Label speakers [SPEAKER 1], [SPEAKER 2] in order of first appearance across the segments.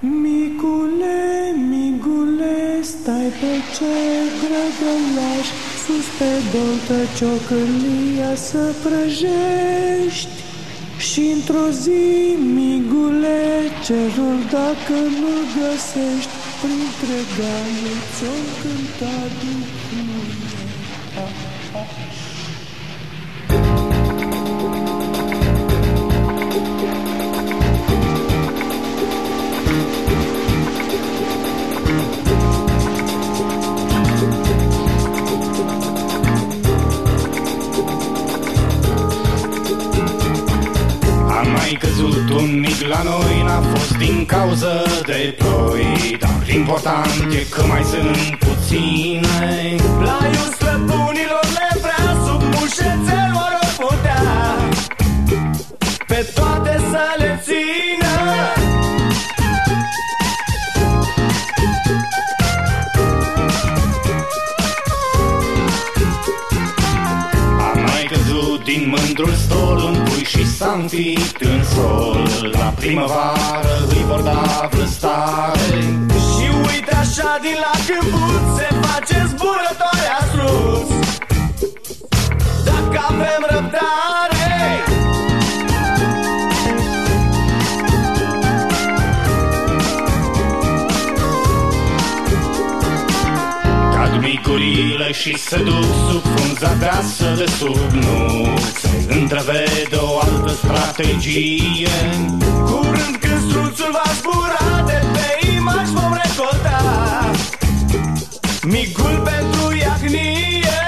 [SPEAKER 1] Micule, migule, stai pe ce grăgălaș, Sus pe boltă ciocârlia să prăjești. și într-o zi, migule, cerul dacă nu găsești, Printre gale ți-o cântat din mine. Ah, ah.
[SPEAKER 2] Căzut un mic la noi N-a fost din cauză de ploi Dar important e că mai sunt puține.
[SPEAKER 3] Plaiul stăpânilor le vrea sub mușețel vor putea. Pe toate
[SPEAKER 2] din mândrul stol un pui și s-a înfipt în sol. La primăvară îi vor da vlăstare
[SPEAKER 3] Și uite așa din la câmput se face zburătoarea sus Dacă avem răbdare
[SPEAKER 2] Cad micurile și se duc sub frunza deasă de sub nu Se întrevede o altă strategie.
[SPEAKER 3] Curând când struțul va zbura de pe imagi vom recolta Micul pentru iacnie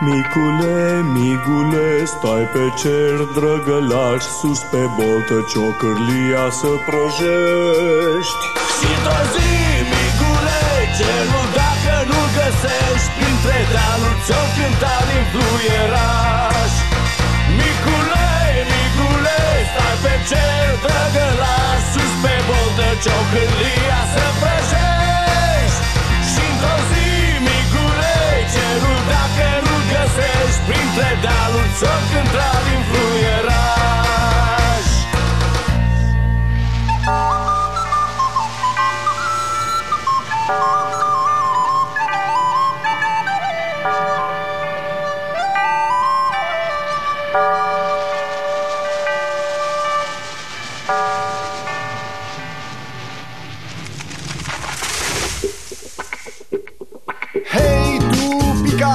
[SPEAKER 1] Micule, migule, stai pe cer, drăgălaș, sus pe boltă ciocârlia să prăjești.
[SPEAKER 3] Și într-o zi, micule, cerul dacă nu găsești Printre dealuri ți-o cânta din fluieraș. Micule, micule, stai pe cer, drăgălaș Sus pe boltă ciocârlia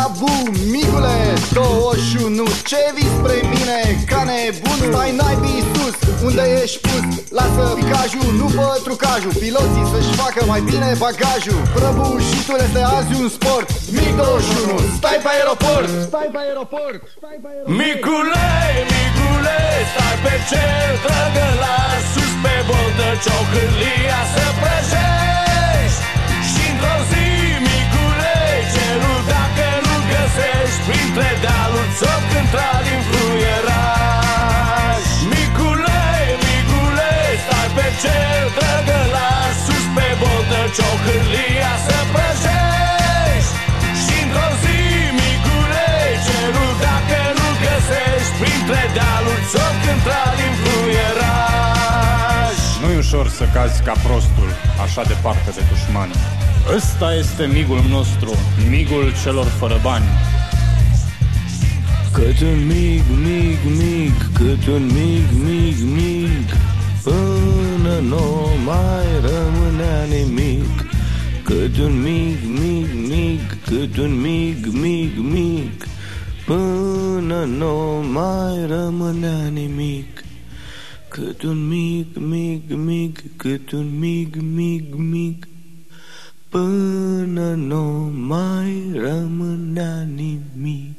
[SPEAKER 4] picabu, migule, 21 Ce vii spre mine ca nebunul? Stai naibii sus, unde ești pus? Lasă picajul, nu pătrucajul Piloții să-și facă mai bine bagajul. Prăbușitul este azi un sport Mig 21, stai pe aeroport! Stai pe aeroport! Stai pe aeroport!
[SPEAKER 3] Micule, micule, stai pe cer, trăgă la sus pe boltă ciocârlia Printre dealuri ți-o cânta din fluieraș Micule, micule, stai pe cer, trăgă la sus pe boltă ciocârlia să prăjești. Și într-o zi, micule, cerul dacă nu găsești Printre dealuri ți-o cânta din fluieraș
[SPEAKER 2] Nu-i ușor să cazi ca prostul Așa departe de dușmani Ăsta este migul nostru Migul celor fără bani
[SPEAKER 1] Cât un mig, mig, mig, cât un mig, mig, mig Până nu mai rămânea nimic Cât un mig, mig, mig, cât un mig, mig, mig Până nu mai rămânea nimic Cât un mig, mig, mig, cât un mig, mig, mig Până nu mai rămânea nimic